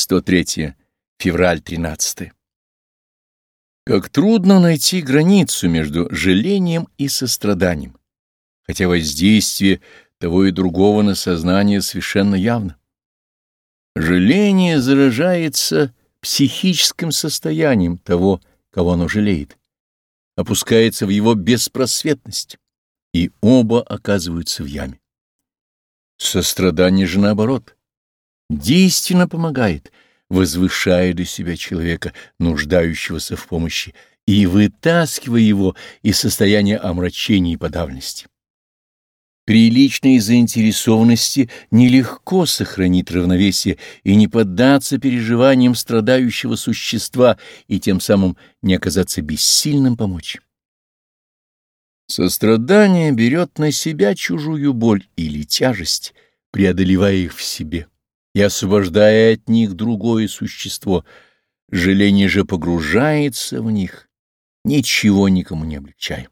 103. Февраль 13. Как трудно найти границу между жалением и состраданием, хотя воздействие того и другого на сознание совершенно явно. Жаление заражается психическим состоянием того, кого оно жалеет, опускается в его беспросветность, и оба оказываются в яме. Сострадание же наоборот, действенно помогает, возвышая до себя человека, нуждающегося в помощи, и вытаскивая его из состояния омрачения и подавленности. При личной заинтересованности нелегко сохранить равновесие и не поддаться переживаниям страдающего существа и тем самым не оказаться бессильным помочь. Сострадание берет на себя чужую боль или тяжесть, преодолевая их в себе и освобождая от них другое существо. Жаление же погружается в них, ничего никому не облегчая.